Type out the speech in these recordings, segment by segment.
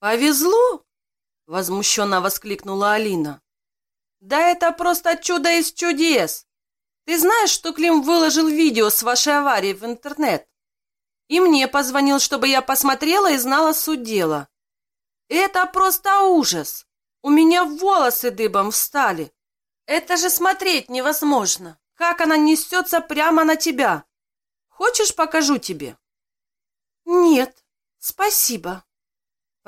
«Повезло?» — возмущенно воскликнула Алина. «Да это просто чудо из чудес! Ты знаешь, что Клим выложил видео с вашей аварией в интернет? И мне позвонил, чтобы я посмотрела и знала суть дела. Это просто ужас! У меня волосы дыбом встали. Это же смотреть невозможно, как она несется прямо на тебя. Хочешь, покажу тебе?» «Нет, спасибо», —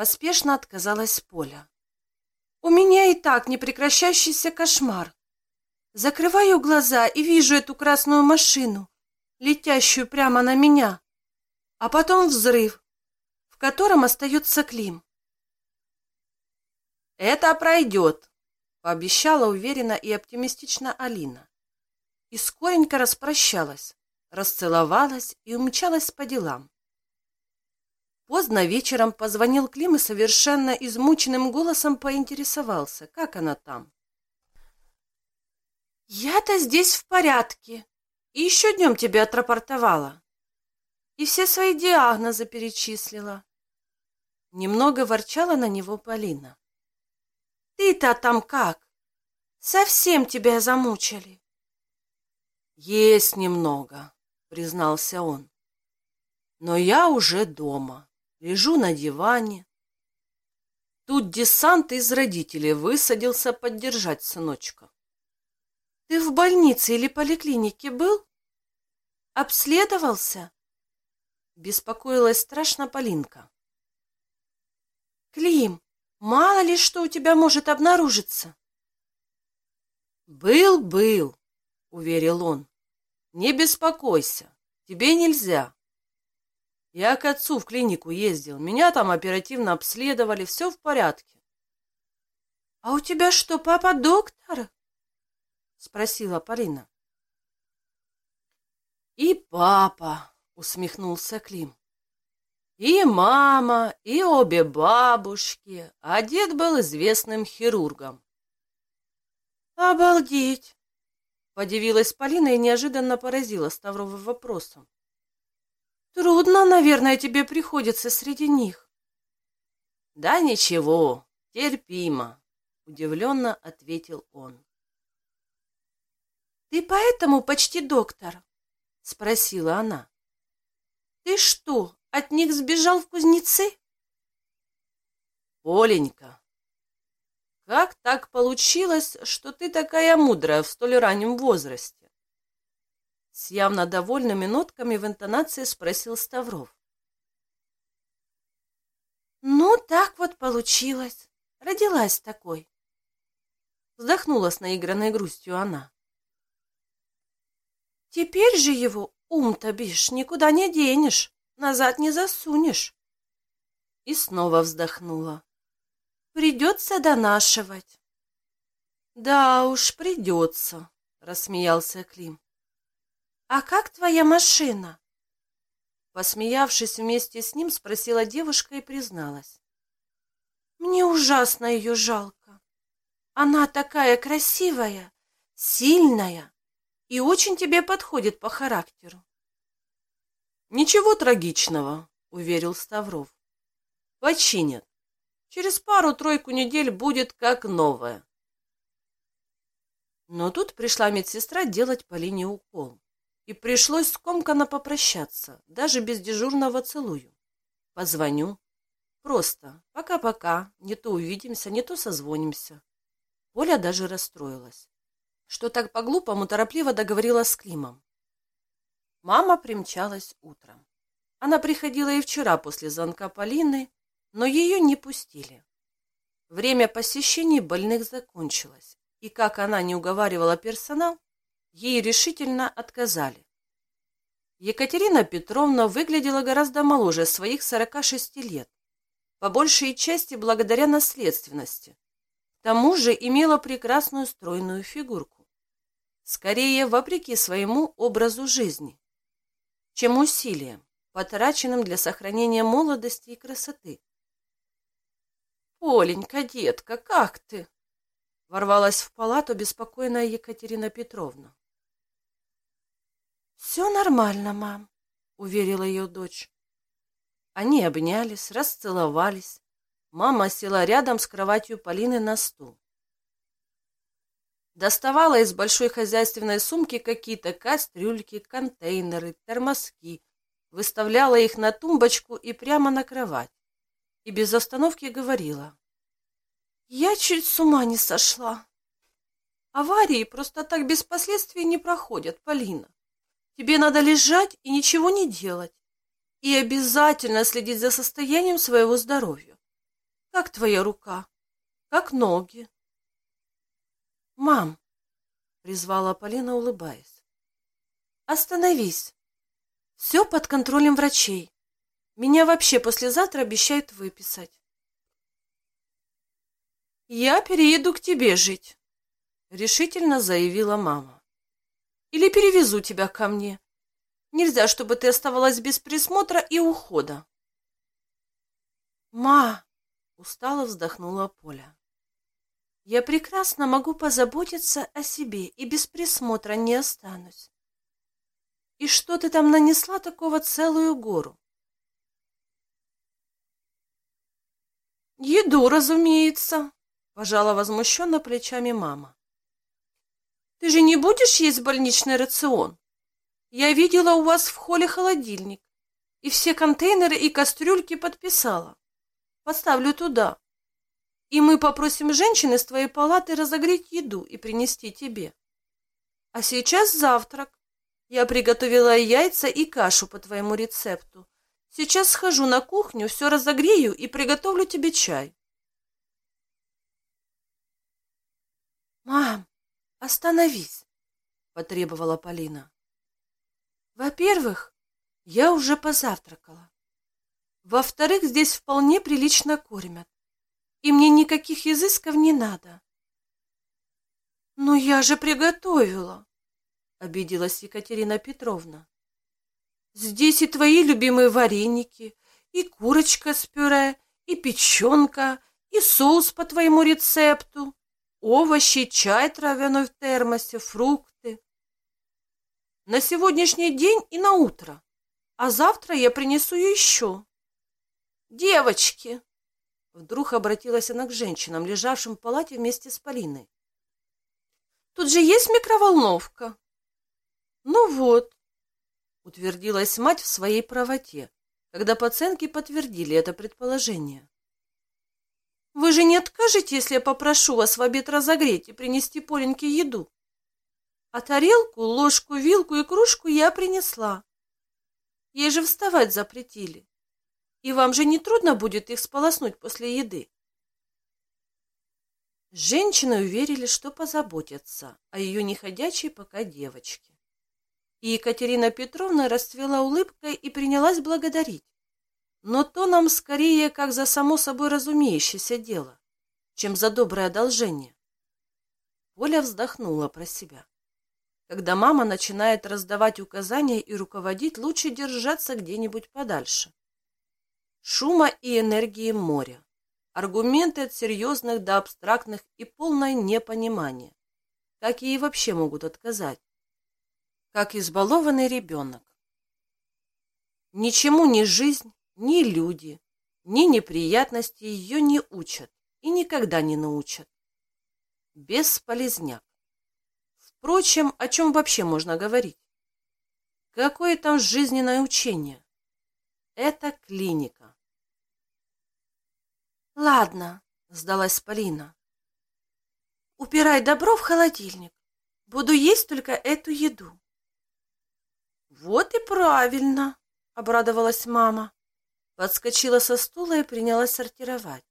поспешно отказалась Поля. «У меня и так непрекращающийся кошмар. Закрываю глаза и вижу эту красную машину, летящую прямо на меня, а потом взрыв, в котором остается Клим. «Это пройдет», — пообещала уверенно и оптимистично Алина. И скоренько распрощалась, расцеловалась и умчалась по делам. Поздно вечером позвонил Клим и совершенно измученным голосом поинтересовался, как она там. «Я-то здесь в порядке. И еще днем тебя отрапортовала. И все свои диагнозы перечислила». Немного ворчала на него Полина. «Ты-то там как? Совсем тебя замучили?» «Есть немного», — признался он. «Но я уже дома» лежу на диване. Тут десант из родителей высадился поддержать сыночка. Ты в больнице или поликлинике был? Обследовался? Беспокоилась страшно Полинка. Клим, мало ли что у тебя может обнаружиться. Был, был, уверил он. Не беспокойся, тебе нельзя. Я к отцу в клинику ездил. Меня там оперативно обследовали. Все в порядке. — А у тебя что, папа доктор? — спросила Полина. — И папа, — усмехнулся Клим. И мама, и обе бабушки. А дед был известным хирургом. «Обалдеть!» — подивилась Полина и неожиданно поразила Ставрова вопросом. Трудно, наверное, тебе приходится среди них. Да ничего, терпимо, удивленно ответил он. Ты поэтому почти доктор? Спросила она. Ты что, от них сбежал в кузнецы? Оленька, как так получилось, что ты такая мудрая в столь раннем возрасте? С явно довольными нотками в интонации спросил Ставров. «Ну, так вот получилось. Родилась такой». Вздохнула с наигранной грустью она. «Теперь же его ум-то, бишь, никуда не денешь, назад не засунешь». И снова вздохнула. «Придется донашивать». «Да уж, придется», — рассмеялся Клим. «А как твоя машина?» Посмеявшись вместе с ним, спросила девушка и призналась. «Мне ужасно ее жалко. Она такая красивая, сильная и очень тебе подходит по характеру». «Ничего трагичного», — уверил Ставров. «Починят. Через пару-тройку недель будет как новая». Но тут пришла медсестра делать Полине укол и пришлось скомканно попрощаться, даже без дежурного целую. Позвоню. Просто. Пока-пока. Не то увидимся, не то созвонимся. Поля даже расстроилась. Что так по-глупому торопливо договорила с Климом. Мама примчалась утром. Она приходила и вчера после звонка Полины, но ее не пустили. Время посещений больных закончилось, и как она не уговаривала персонал, ей решительно отказали. Екатерина Петровна выглядела гораздо моложе своих 46 лет, по большей части благодаря наследственности. К тому же имела прекрасную стройную фигурку. Скорее, вопреки своему образу жизни, чем усилиям, потраченным для сохранения молодости и красоты. «Оленька, детка, как ты?» Ворвалась в палату беспокойная Екатерина Петровна. «Все нормально, мам», — уверила ее дочь. Они обнялись, расцеловались, Мама села рядом с кроватью Полины на стул. Доставала из большой хозяйственной сумки какие-то кастрюльки, контейнеры, тормозки, выставляла их на тумбочку и прямо на кровать. И без остановки говорила. «Я чуть с ума не сошла. Аварии просто так без последствий не проходят, Полина. Тебе надо лежать и ничего не делать. И обязательно следить за состоянием своего здоровья. Как твоя рука? Как ноги? «Мам!» — призвала Полина, улыбаясь. «Остановись. Все под контролем врачей. Меня вообще послезавтра обещают выписать». «Я перееду к тебе жить», — решительно заявила мама. «Или перевезу тебя ко мне. Нельзя, чтобы ты оставалась без присмотра и ухода». «Ма!» — устало вздохнула Поля. Я прекрасно могу позаботиться о себе и без присмотра не останусь. И что ты там нанесла такого целую гору? Еду, разумеется, пожала возмущенно плечами мама. Ты же не будешь есть больничный рацион? Я видела у вас в холле холодильник, и все контейнеры и кастрюльки подписала. Поставлю туда и мы попросим женщин из твоей палаты разогреть еду и принести тебе. А сейчас завтрак. Я приготовила яйца и кашу по твоему рецепту. Сейчас схожу на кухню, все разогрею и приготовлю тебе чай. «Мам, остановись!» — потребовала Полина. «Во-первых, я уже позавтракала. Во-вторых, здесь вполне прилично кормят и мне никаких изысков не надо. «Но я же приготовила!» — обиделась Екатерина Петровна. «Здесь и твои любимые вареники, и курочка с пюре, и печенка, и соус по твоему рецепту, овощи, чай травяной в термосе, фрукты. На сегодняшний день и на утро, а завтра я принесу еще. Девочки!» Вдруг обратилась она к женщинам, лежавшим в палате вместе с Полиной. «Тут же есть микроволновка!» «Ну вот», — утвердилась мать в своей правоте, когда пациентки подтвердили это предположение. «Вы же не откажете, если я попрошу вас в обед разогреть и принести Поленьке еду? А тарелку, ложку, вилку и кружку я принесла. Ей же вставать запретили. И вам же не трудно будет их сполоснуть после еды. Женщины уверили, что позаботятся о ее неходячей пока девочке. И Екатерина Петровна расцвела улыбкой и принялась благодарить. Но то нам скорее как за само собой разумеющееся дело, чем за доброе одолжение. Поля вздохнула про себя. Когда мама начинает раздавать указания и руководить, лучше держаться где-нибудь подальше шума и энергии моря, аргументы от серьезных до абстрактных и полное непонимание. Как ей вообще могут отказать? Как избалованный ребенок. Ничему ни жизнь, ни люди, ни неприятности ее не учат и никогда не научат. Бесполезняк. Впрочем, о чем вообще можно говорить? Какое там жизненное учение? Это клиника. Ладно, сдалась Полина. Упирай добро в холодильник. Буду есть только эту еду. Вот и правильно, обрадовалась мама. Подскочила со стула и принялась сортировать,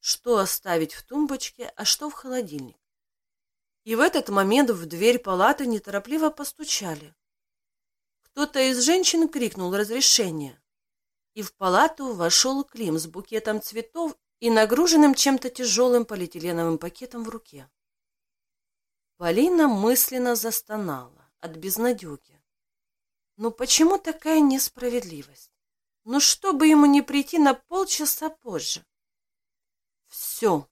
что оставить в тумбочке, а что в холодильник. И в этот момент в дверь палаты неторопливо постучали. Кто-то из женщин крикнул разрешение, и в палату вошел Клим с букетом цветов и нагруженным чем-то тяжелым полиэтиленовым пакетом в руке. Полина мысленно застонала от безнадеги. Ну почему такая несправедливость? Ну чтобы ему не прийти на полчаса позже? Все.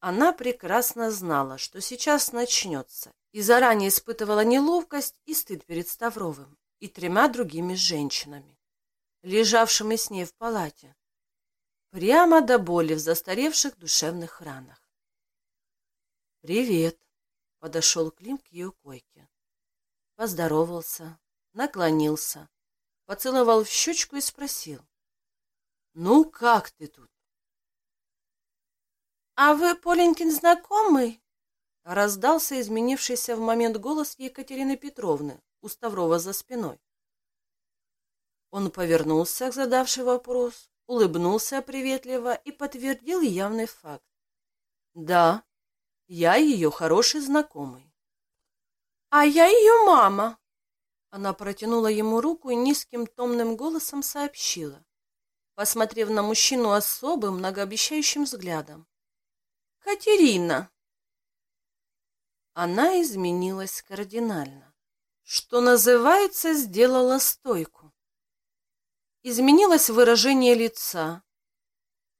Она прекрасно знала, что сейчас начнется, и заранее испытывала неловкость и стыд перед Ставровым и тремя другими женщинами, лежавшими с ней в палате. прямо до боли в застаревших душевных ранах. «Привет!» — подошел Клим к ее койке. Поздоровался, наклонился, поцеловал в щечку и спросил. «Ну, как ты тут?» «А вы, Поленькин, знакомый?» Раздался изменившийся в момент голос Екатерины Петровны у Ставрова за спиной. Он повернулся к задавшей вопрос, улыбнулся приветливо и подтвердил явный факт. «Да, я ее хороший знакомый». «А я ее мама!» Она протянула ему руку и низким томным голосом сообщила, посмотрев на мужчину особым, многообещающим взглядом. «Катерина!» Она изменилась кардинально. Что называется, сделала стойку. Изменилось выражение лица.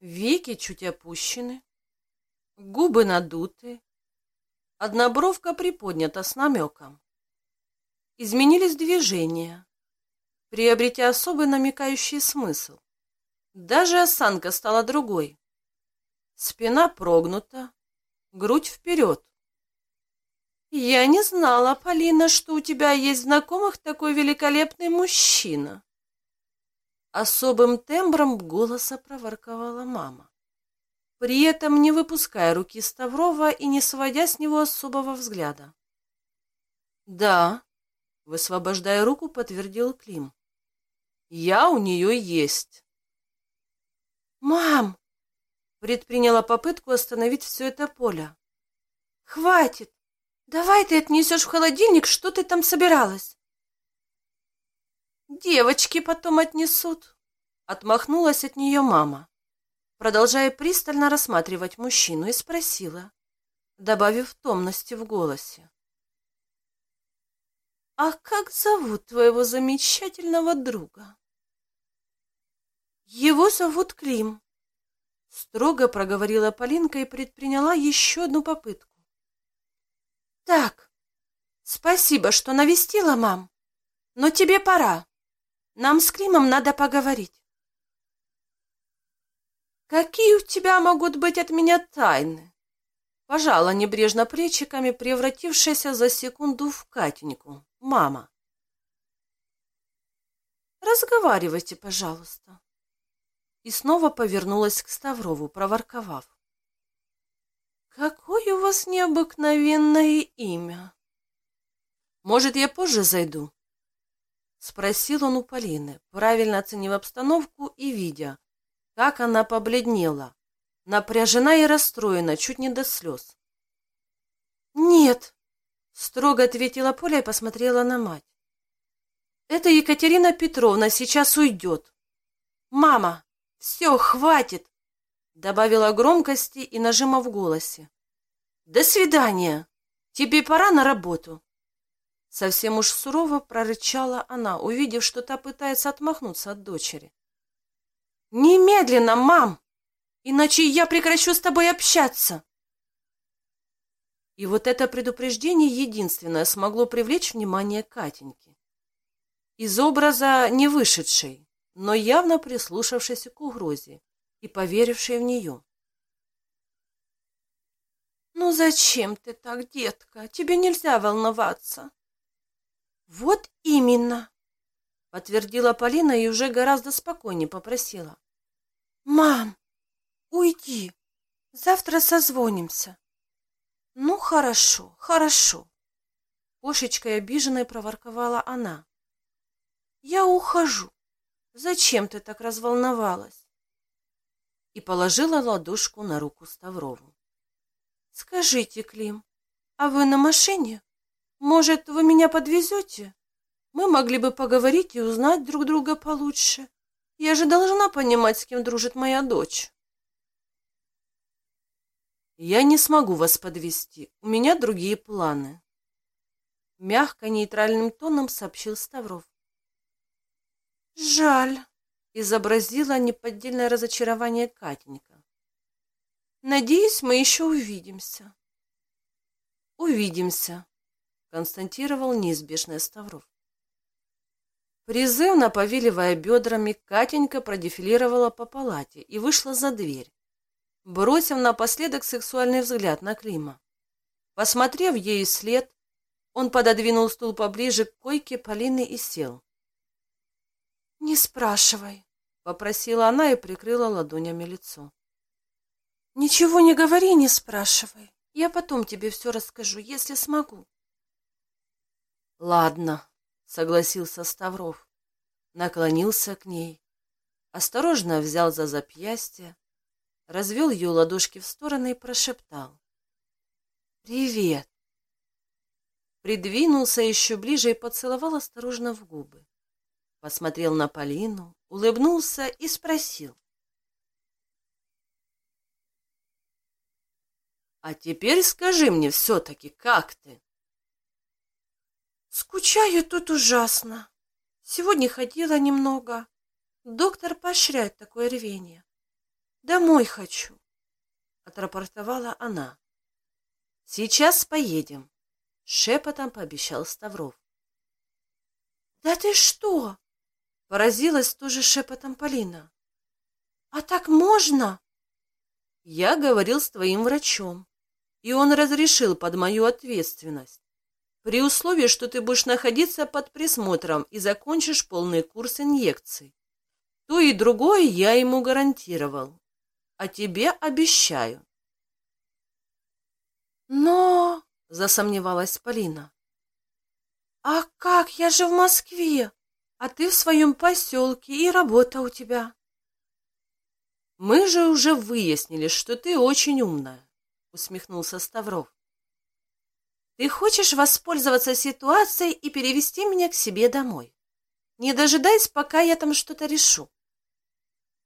Веки чуть опущены, губы надуты, одна бровка приподнята с намеком. Изменились движения, приобретя особый намекающий смысл. Даже осанка стала другой. Спина прогнута, грудь вперед. «Я не знала, Полина, что у тебя есть знакомых такой великолепный мужчина», Особым тембром голоса проворковала мама, при этом не выпуская руки Ставрова и не сводя с него особого взгляда. «Да», — высвобождая руку, подтвердил Клим. «Я у нее есть». «Мам!» — предприняла попытку остановить все это поле. «Хватит! Давай ты отнесешь в холодильник, что ты там собиралась?» Девочки потом отнесут. Отмахнулась от нее мама, продолжая пристально рассматривать мужчину, и спросила, добавив томности в голосе. «А как зовут твоего замечательного друга?» «Его зовут Клим», — строго проговорила Полинка и предприняла еще одну попытку. «Так, спасибо, что навестила, мам, но тебе пора». Нам с Климом надо поговорить. Какие у тебя могут быть от меня тайны? Пожала небрежно плечиками, превратившаяся за секунду в Катеньку. Мама. Разговаривайте, пожалуйста. И снова повернулась к Ставрову, проворковав. Какое у вас необыкновенное имя. Может, я позже зайду? — спросил он у Полины, правильно оценив обстановку и видя, как она побледнела, напряжена и расстроена, чуть не до слез. «Нет», — строго ответила Поля и посмотрела на мать. «Это Екатерина Петровна сейчас уйдет». «Мама, все, хватит!» — добавила громкости и нажима в голосе. «До свидания! Тебе пора на работу!» Совсем уж сурово прорычала она, увидев, что та пытается отмахнуться от дочери. «Немедленно, мам! Иначе я прекращу с тобой общаться!» И вот это предупреждение единственное смогло привлечь внимание Катеньки. Из образа не вышедшей, но явно прислушавшейся к угрозе и поверившей в нее. «Ну зачем ты так, детка? Тебе нельзя волноваться!» «Вот именно!» — подтвердила Полина и уже гораздо спокойнее попросила. «Мам, уйди, завтра созвонимся». «Ну, хорошо, хорошо», — кошечкой обиженной проворковала она. «Я ухожу. Зачем ты так разволновалась?» И положила ладошку на руку Ставрову. «Скажите, Клим, а вы на машине?» Может, вы меня подвезете? Мы могли бы поговорить и узнать друг друга получше. Я же должна понимать, с кем дружит моя дочь. Я не смогу вас подвести. У меня другие планы. Мягко, нейтральным тоном сообщил Ставров. Жаль, изобразила неподдельное разочарование Катенька. Надеюсь, мы еще увидимся. Увидимся, констатировал неизбежный Ставров. Призывно повиливая бедрами, Катенька продефилировала по палате и вышла за дверь, бросив напоследок сексуальный взгляд на Клима. Посмотрев ей след, он пододвинул стул поближе к койке Полины и сел. «Не спрашивай», — попросила она и прикрыла ладонями лицо. «Ничего не говори, не спрашивай. Я потом тебе все расскажу, если смогу». «Ладно», — согласился Ставров. Наклонился к ней, осторожно взял за запястье, развел ее ладошки в стороны и прошептал. «Привет!» Придвинулся еще ближе и поцеловал осторожно в губы. Посмотрел на Полину, улыбнулся и спросил. «А теперь скажи мне все-таки, как ты?» «Скучаю тут ужасно. Сегодня ходила немного. Доктор поощряет такое рвение. Домой хочу», — отрапортовала она. «Сейчас поедем», — шепотом пообещал Ставров. «Да ты что?» — поразилась тоже шепотом Полина. «А так можно?» «Я говорил с твоим врачом, и он разрешил под мою ответственность при условии, что ты будешь находиться под присмотром и закончишь полный курс инъекций. То и другое я ему гарантировал. А тебе обещаю. Но... — засомневалась Полина. «А как? Я же в Москве, а ты в своем поселке, и работа у тебя». «Мы же уже выяснили, что ты очень умная», — усмехнулся Ставров. Ты хочешь воспользоваться ситуацией и перевести меня к себе домой? Не дожидаясь, пока я там что-то решу.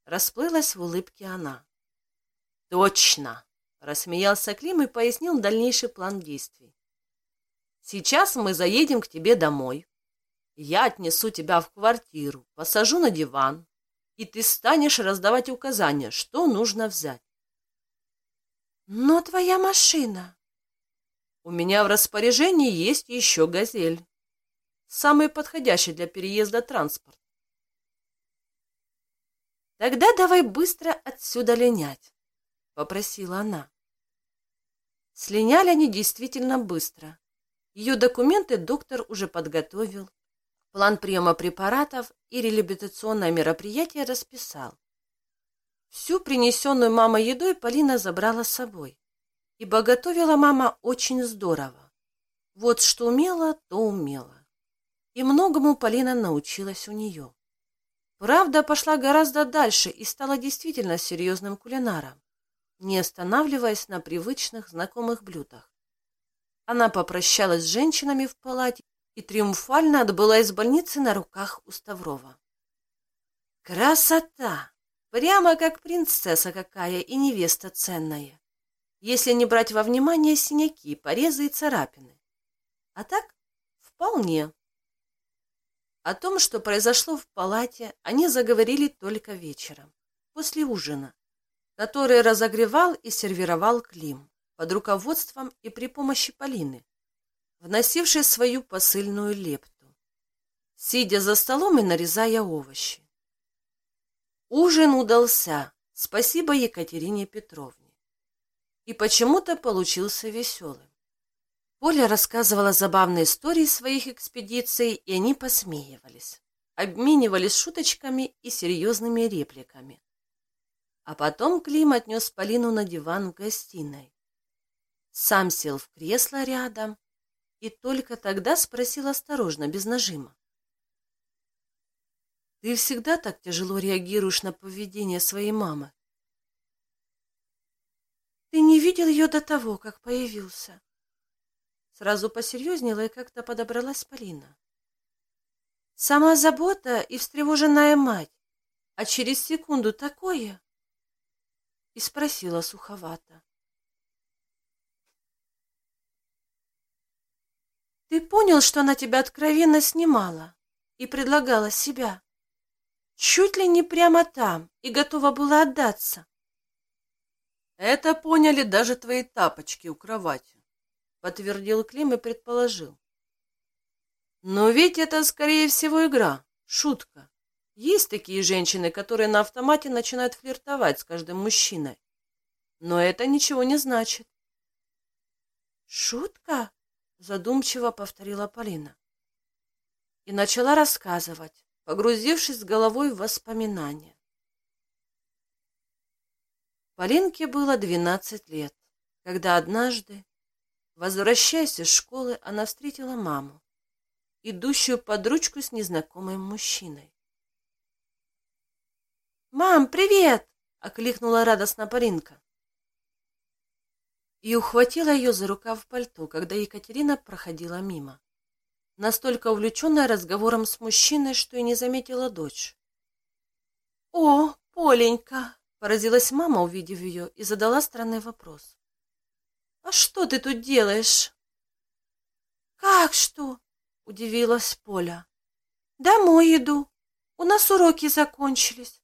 Расплылась в улыбке она. Точно! Рассмеялся Клим и пояснил дальнейший план действий. Сейчас мы заедем к тебе домой. Я отнесу тебя в квартиру, посажу на диван, и ты станешь раздавать указания, что нужно взять. Но твоя машина... У меня в распоряжении есть еще «Газель». Самый подходящий для переезда транспорт. «Тогда давай быстро отсюда линять», — попросила она. Слиняли они действительно быстро. Ее документы доктор уже подготовил, план приема препаратов и реабилитационное мероприятие расписал. Всю принесенную мамой едой Полина забрала с собой. Ибо готовила мама очень здорово. Вот что умела, то умела. И многому Полина научилась у нее. Правда, пошла гораздо дальше и стала действительно серьезным кулинаром, не останавливаясь на привычных знакомых блюдах. Она попрощалась с женщинами в палате и триумфально отбыла из больницы на руках у Ставрова. Красота! Прямо как принцесса какая и невеста ценная если не брать во внимание синяки, порезы и царапины. А так, вполне. О том, что произошло в палате, они заговорили только вечером, после ужина, который разогревал и сервировал Клим под руководством и при помощи Полины, вносившей свою посыльную лепту, сидя за столом и нарезая овощи. Ужин удался, спасибо Екатерине Петровне и почему-то получился веселым. Поля рассказывала забавные истории своих экспедиций, и они посмеивались, обменивались шуточками и серьезными репликами. А потом Клим отнес Полину на диван в гостиной. Сам сел в кресло рядом и только тогда спросил осторожно, без нажима. «Ты всегда так тяжело реагируешь на поведение своей мамы?» Ты не видел ее до того, как появился. Сразу посерьезнела и как-то подобралась Полина. Сама забота и встревоженная мать, а через секунду такое? И спросила суховато. Ты понял, что она тебя откровенно снимала и предлагала себя? Чуть ли не прямо там и готова была отдаться. Это поняли даже твои тапочки у кровати, подтвердил Клим и предположил. Но ведь это, скорее всего, игра, Шутка. Есть такие женщины, которые на автомате начинают флиртовать с каждым мужчиной. Но это ничего не значит. «Шутка?» — задумчиво повторила Полина. И начала рассказывать, погрузившись головой в воспоминания. Полинке было двенадцать лет, когда однажды, возвращаясь из школы, она встретила маму, идущую под ручку с незнакомым мужчиной. «Мам, привет!» — окликнула радостно Полинка и ухватила ее за рукав пальто, когда Екатерина проходила мимо. Настолько увлеченная разговором с мужчиной, что и не заметила дочь. «О, Поленька!» — поразилась мама, увидев ее, и задала странный вопрос. «А что ты тут делаешь?» «Как что?» — удивилась Поля. «Домой иду. У нас уроки закончились».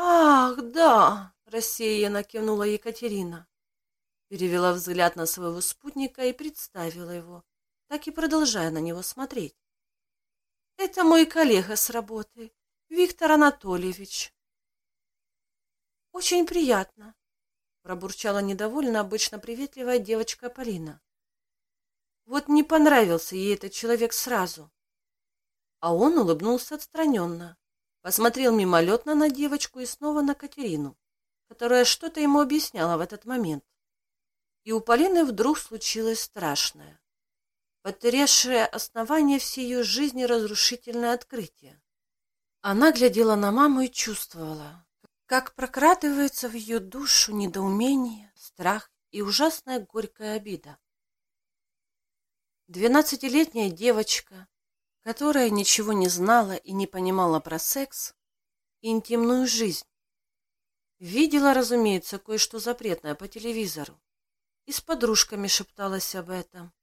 «Ах, да!» — рассеянно кивнула Екатерина перевела взгляд на своего спутника и представила его, так и продолжая на него смотреть. «Это мой коллега с работы, Виктор Анатольевич». «Очень приятно», — пробурчала недовольно обычно приветливая девочка Полина. Вот не понравился ей этот человек сразу. А он улыбнулся отстраненно, посмотрел мимолетно на девочку и снова на Катерину, которая что-то ему объясняла в этот момент и у Полины вдруг случилось страшное, потрясшее основание всей ее жизни разрушительное открытие. Она глядела на маму и чувствовала, как прокрадывается в ее душу недоумение, страх и ужасная горькая обида. Двенадцатилетняя девочка, которая ничего не знала и не понимала про секс и интимную жизнь, видела, разумеется, кое-что запретное по телевизору и с подружками шепталась об этом.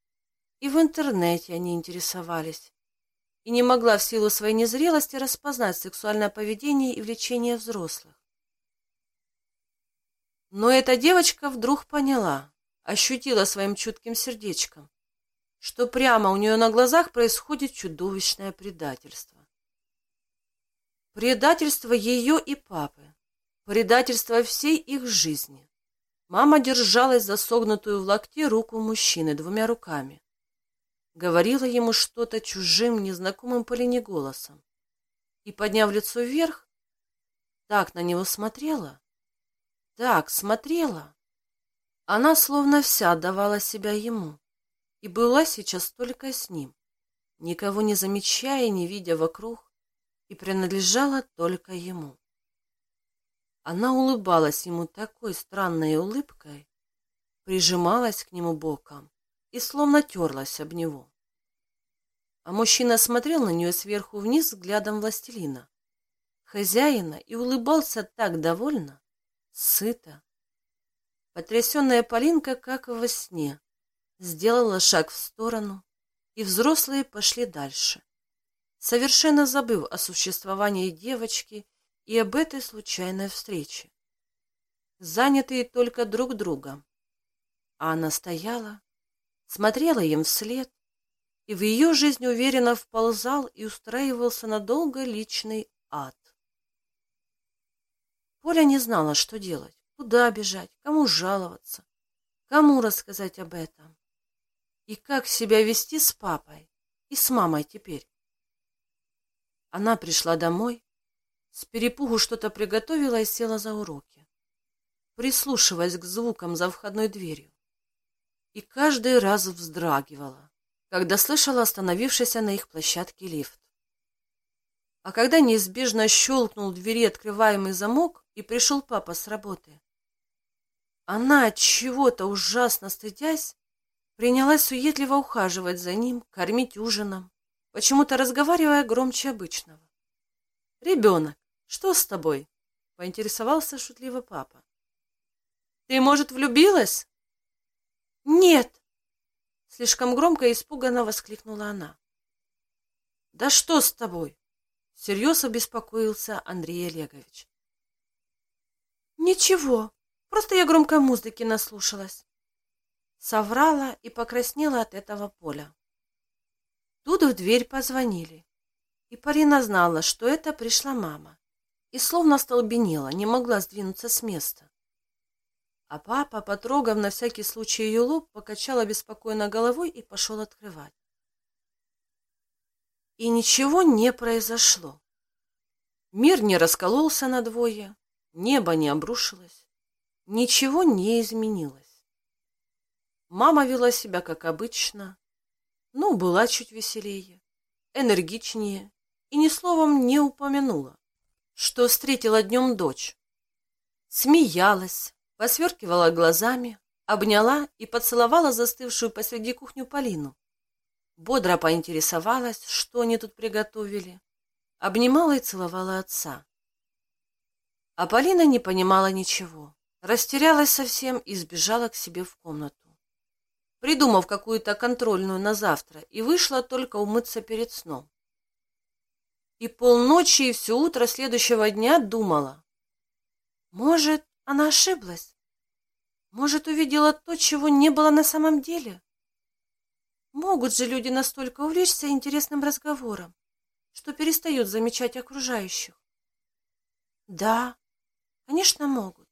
И в интернете они интересовались. И не могла в силу своей незрелости распознать сексуальное поведение и влечение взрослых. Но эта девочка вдруг поняла, ощутила своим чутким сердечком, что прямо у нее на глазах происходит чудовищное предательство. Предательство ее и папы, предательство всей их жизни. Мама держалась за согнутую в локте руку мужчины двумя руками. Говорила ему что-то чужим, незнакомым Полине голосом. И, подняв лицо вверх, так на него смотрела, так смотрела. Она словно вся отдавала себя ему и была сейчас только с ним, никого не замечая не видя вокруг, и принадлежала только ему. Она улыбалась ему такой странной улыбкой, прижималась к нему боком и словно терлась об него. А мужчина смотрел на нее сверху вниз взглядом властелина, хозяина, и улыбался так довольно, сыто. Потрясенная Полинка, как во сне, сделала шаг в сторону, и взрослые пошли дальше, совершенно забыв о существовании девочки и об этой случайной встрече. Занятые только друг другом. А она стояла, смотрела им вслед, и в ее жизнь уверенно вползал и устраивался надолго личный ад. Поля не знала, что делать, куда бежать, кому жаловаться, кому рассказать об этом, и как себя вести с папой и с мамой теперь. Она пришла домой, с перепугу что-то приготовила и села за уроки, прислушиваясь к звукам за входной дверью. И каждый раз вздрагивала, когда слышала остановившийся на их площадке лифт. А когда неизбежно щелкнул двери открываемый замок и пришел папа с работы, она, от чего-то ужасно стыдясь, принялась суетливо ухаживать за ним, кормить ужином, почему-то разговаривая громче обычного. Ребенок, что с тобой? Поинтересовался шутливо папа. Ты, может, влюбилась? Нет! Слишком громко и испуганно воскликнула она. Да что с тобой? Всерьез обеспокоился Андрей Олегович. Ничего, просто я громко музыки наслушалась. Соврала и покраснела от этого поля. Тут в дверь позвонили. И Полина знала, что это пришла мама. И словно столбенела, не могла сдвинуться с места. А папа, потрогав на всякий случай ее лоб, покачал обеспокоенно головой и пошел открывать. И ничего не произошло. Мир не раскололся надвое, небо не обрушилось, ничего не изменилось. Мама вела себя как обычно, ну, была чуть веселее, энергичнее и ни словом не упомянула, что встретила днем дочь. Смеялась, посверкивала глазами, обняла и поцеловала застывшую посреди кухню Полину. Бодро поинтересовалась, что они тут приготовили, обнимала и целовала отца. А Полина не понимала ничего, растерялась совсем и сбежала к себе в комнату придумав какую-то контрольную на завтра, и вышла только умыться перед сном. И полночи и все утро следующего дня думала. Может, она ошиблась? Может, увидела то, чего не было на самом деле? Могут же люди настолько увлечься интересным разговором, что перестают замечать окружающих? Да, конечно, могут.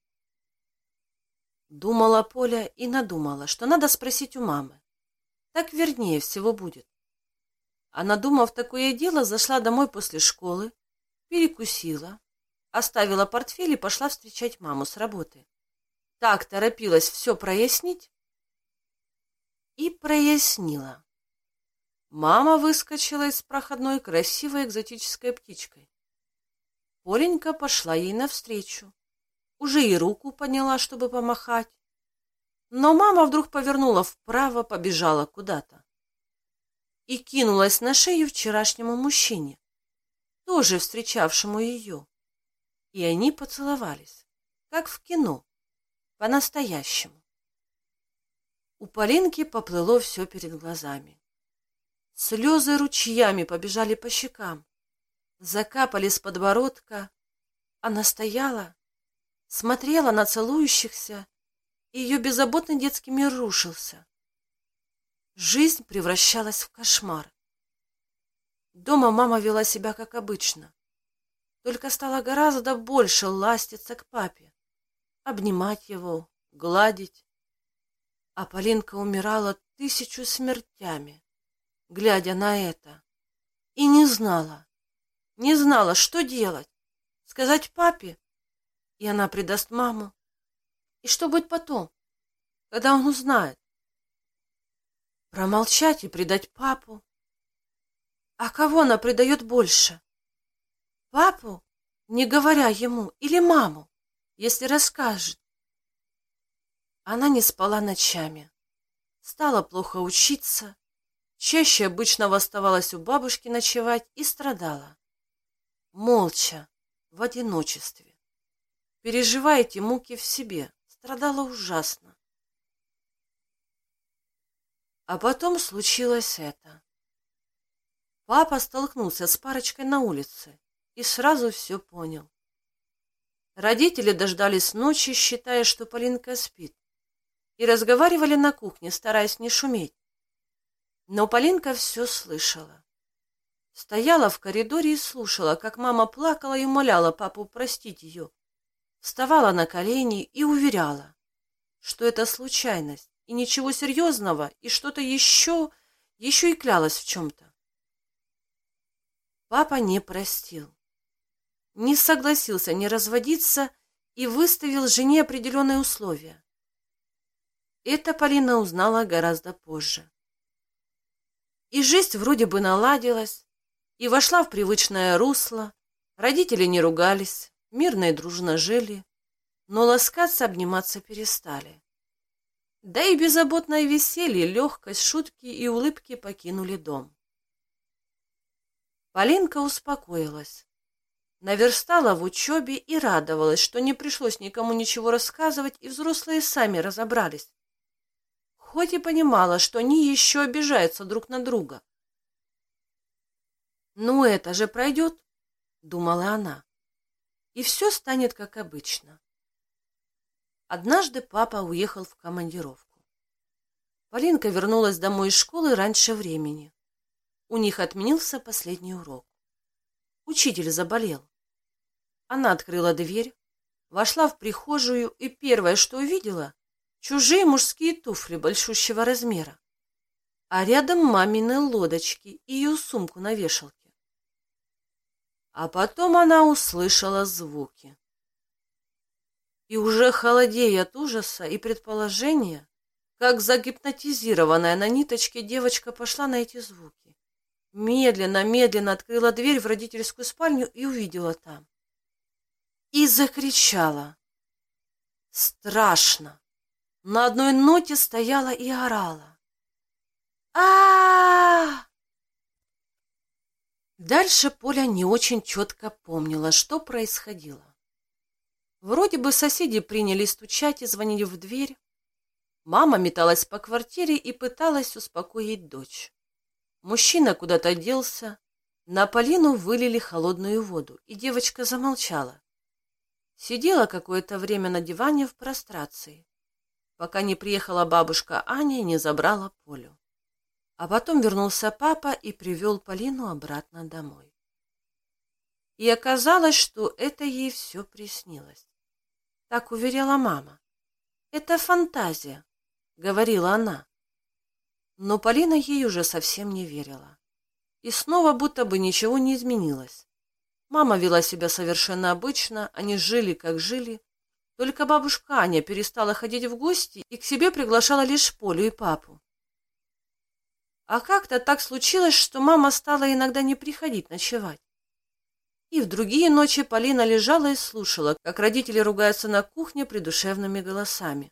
Думала Поля и надумала, что надо спросить у мамы. Так вернее всего будет. А надумав такое дело, зашла домой после школы, перекусила, оставила портфель и пошла встречать маму с работы. Так торопилась все прояснить и прояснила. Мама выскочила из проходной красивой экзотической птичкой. Поленька пошла ей навстречу уже и руку подняла, чтобы помахать. Но мама вдруг повернула вправо, побежала куда-то. И кинулась на шею вчерашнему мужчине, тоже встречавшему ее. И они поцеловались, как в кино, по-настоящему. У Полинки поплыло все перед глазами. Слезы ручьями побежали по щекам, закапали с подбородка. Она стояла смотрела на целующихся, и ее беззаботный детский мир рушился. Жизнь превращалась в кошмар. Дома мама вела себя как обычно, только стала гораздо больше ластиться к папе, обнимать его, гладить. А Полинка умирала тысячу смертями, глядя на это, и не знала, не знала, что делать. Сказать папе, и она предаст маму. И что будет потом, когда он узнает? Промолчать и предать папу. А кого она предает больше? Папу, не говоря ему, или маму, если расскажет? Она не спала ночами, стала плохо учиться, чаще обычного оставалась у бабушки ночевать и страдала. Молча, в одиночестве переживаете муки в себе. Страдала ужасно. А потом случилось это. Папа столкнулся с парочкой на улице и сразу все понял. Родители дождались ночи, считая, что Полинка спит, и разговаривали на кухне, стараясь не шуметь. Но Полинка все слышала. Стояла в коридоре и слушала, как мама плакала и умоляла папу простить ее, вставала на колени и уверяла, что это случайность, и ничего серьезного, и что-то еще, еще и клялась в чем-то. Папа не простил, не согласился не разводиться и выставил жене определенные условия. Это Полина узнала гораздо позже. И жизнь вроде бы наладилась, и вошла в привычное русло, родители не ругались, мирно и дружно жили, но ласкаться, обниматься перестали. Да и беззаботное веселье, легкость, шутки и улыбки покинули дом. Полинка успокоилась, наверстала в учебе и радовалась, что не пришлось никому ничего рассказывать, и взрослые сами разобрались. Хоть и понимала, что они еще обижаются друг на друга. «Ну, это же пройдет», — думала она и все станет как обычно. Однажды папа уехал в командировку. Полинка вернулась домой из школы раньше времени. У них отменился последний урок. Учитель заболел. Она открыла дверь, вошла в прихожую и первое, что увидела, чужие мужские туфли большущего размера, а рядом мамины лодочки и ее сумку на вешалке. А потом она услышала звуки. И уже холодея от ужаса и предположения, как загипнотизированная на ниточке, девочка пошла на эти звуки. Медленно, медленно открыла дверь в родительскую спальню и увидела там. И закричала. Страшно. На одной ноте стояла и орала. а Дальше Поля не очень четко помнила, что происходило. Вроде бы соседи приняли стучать и звонили в дверь. Мама металась по квартире и пыталась успокоить дочь. Мужчина куда-то делся. На Полину вылили холодную воду, и девочка замолчала. Сидела какое-то время на диване в прострации, пока не приехала бабушка Аня и не забрала Полю. А потом вернулся папа и привел Полину обратно домой. И оказалось, что это ей все приснилось. Так уверяла мама. «Это фантазия», — говорила она. Но Полина ей уже совсем не верила. И снова будто бы ничего не изменилось. Мама вела себя совершенно обычно, они жили, как жили. Только бабушка Аня перестала ходить в гости и к себе приглашала лишь Полю и папу. А как-то так случилось, что мама стала иногда не приходить ночевать. И в другие ночи Полина лежала и слушала, как родители ругаются на кухне придушевными голосами,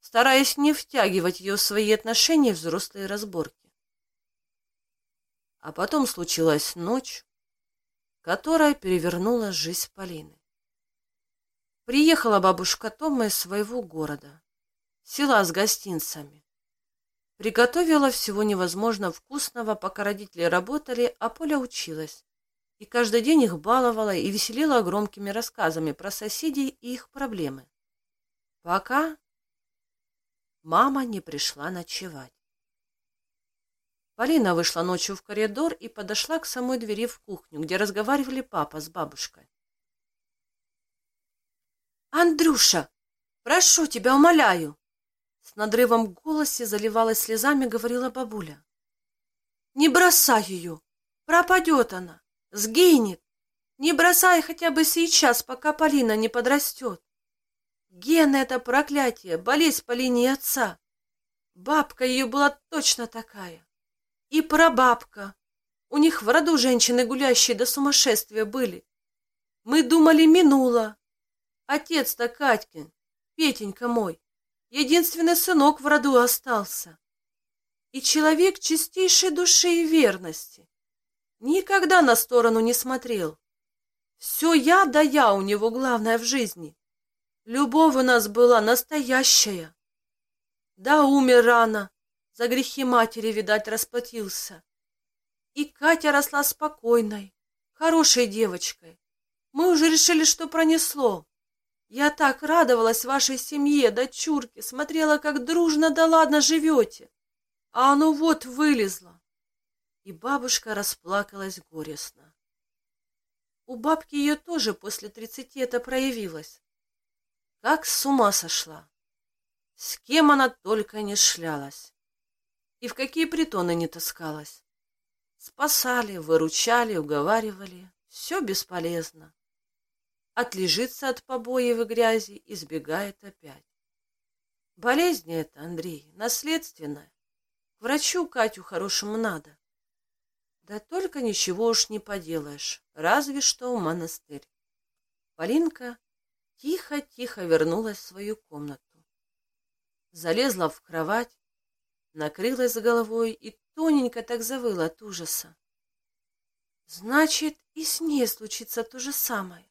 стараясь не втягивать ее в свои отношения в взрослые разборки. А потом случилась ночь, которая перевернула жизнь Полины. Приехала бабушка Тома из своего города, села с гостинцами. Приготовила всего невозможно вкусного, пока родители работали, а Поля училась и каждый день их баловала и веселила громкими рассказами про соседей и их проблемы. Пока мама не пришла ночевать. Полина вышла ночью в коридор и подошла к самой двери в кухню, где разговаривали папа с бабушкой. «Андрюша, прошу тебя, умоляю!» С надрывом в голосе заливалась слезами, говорила бабуля. «Не бросай ее! Пропадет она! Сгинет. Не бросай хотя бы сейчас, пока Полина не подрастет. Гена — это проклятие, болезнь по линии отца. Бабка ее была точно такая. И прабабка. У них в роду женщины гулящие до сумасшествия были. Мы думали, минуло. Отец-то Катькин, Петенька мой, единственный сынок в роду остался. И человек чистейшей души и верности. Никогда на сторону не смотрел. Все я да я у него главное в жизни. Любовь у нас была настоящая. Да, умер рано, за грехи матери, видать, расплатился. И Катя росла спокойной, хорошей девочкой. Мы уже решили, что пронесло. Я так радовалась вашей семье, дочурке, смотрела, как дружно да ладно живете. А оно вот вылезло и бабушка расплакалась горестно. У бабки ее тоже после тридцати это проявилось. Как с ума сошла. С кем она только не шлялась. И в какие притоны не таскалась. Спасали, выручали, уговаривали. Все бесполезно. Отлежится от побоев и грязи и сбегает опять. Болезнь это, Андрей, наследственная. К врачу Катю хорошему надо. Да только ничего уж не поделаешь, разве что в монастырь. Полинка тихо-тихо вернулась в свою комнату. Залезла в кровать, накрылась головой и тоненько так завыла от ужаса. Значит, и с ней случится то же самое.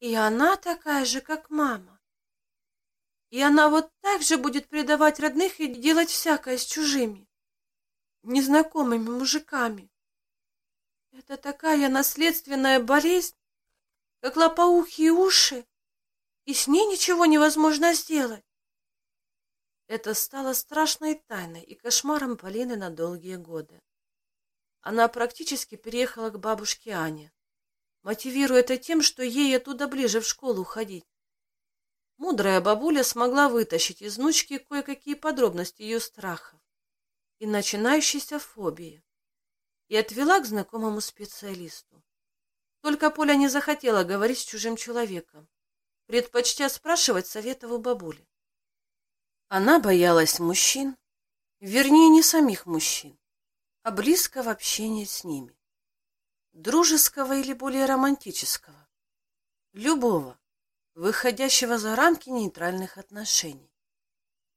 И она такая же, как мама. И она вот так же будет предавать родных и делать всякое с чужими незнакомыми мужиками. Это такая наследственная болезнь, как лопоухие уши, и с ней ничего невозможно сделать. Это стало страшной тайной и кошмаром Полины на долгие годы. она практически переехала к бабушке Ане, мотивируя это тем, что ей оттуда ближе в школу ходить. Мудрая бабуля смогла вытащить из внучки кое-какие подробности ее страхов и начинающейся фобии и отвела к знакомому специалисту. Только Поля не захотела говорить с чужим человеком, предпочтя спрашивать совета у бабули. Она боялась мужчин, вернее, не самих мужчин, а близкого общения с ними. Дружеского или более романтического. Любого, выходящего за рамки нейтральных отношений.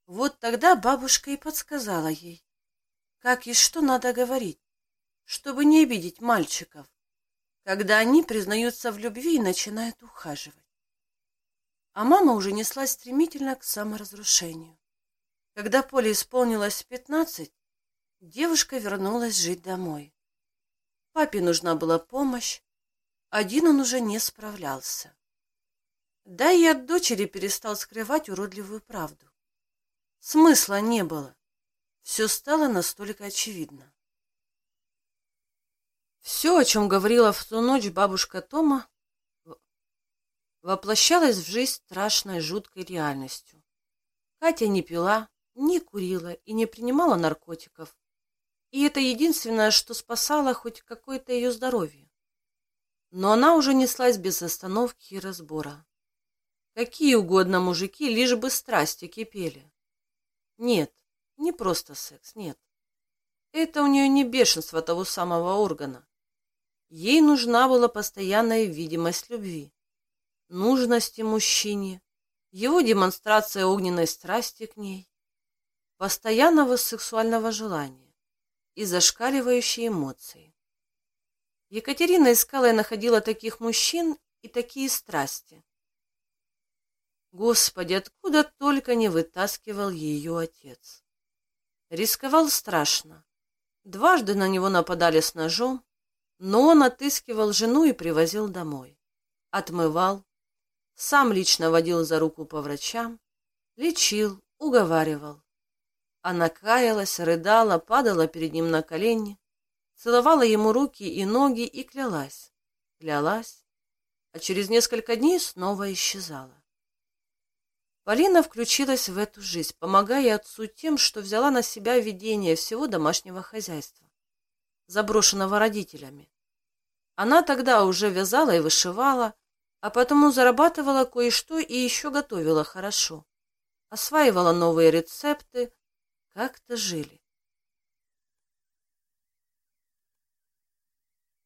Вот тогда бабушка и подсказала ей, как и что надо говорить, чтобы не обидеть мальчиков, когда они признаются в любви и начинают ухаживать. А мама уже неслась стремительно к саморазрушению. Когда Поле исполнилось пятнадцать, девушка вернулась жить домой. Папе нужна была помощь, один он уже не справлялся. Да и от дочери перестал скрывать уродливую правду. Смысла не было. Все стало настолько очевидно. Все, о чем говорила в ту ночь бабушка Тома, воплощалось в жизнь страшной, жуткой реальностью. Катя не пила, не курила и не принимала наркотиков. И это единственное, что спасало хоть какое-то ее здоровье. Но она уже неслась без остановки и разбора. Какие угодно мужики, лишь бы страсти кипели. Нет, не просто секс, нет. Это у нее не бешенство того самого органа. Ей нужна была постоянная видимость любви, нужности мужчине, его демонстрация огненной страсти к ней, постоянного сексуального желания и зашкаливающие эмоции. Екатерина искала и находила таких мужчин и такие страсти, Господи, откуда только не вытаскивал ее отец. Рисковал страшно. Дважды на него нападали с ножом, но он отыскивал жену и привозил домой. Отмывал, сам лично водил за руку по врачам, лечил, уговаривал. Она каялась, рыдала, падала перед ним на колени, целовала ему руки и ноги и клялась, клялась, а через несколько дней снова исчезала. Полина включилась в эту жизнь, помогая отцу тем, что взяла на себя ведение всего домашнего хозяйства, заброшенного родителями. Она тогда уже вязала и вышивала, а потому зарабатывала кое-что и еще готовила хорошо. Осваивала новые рецепты, как-то жили.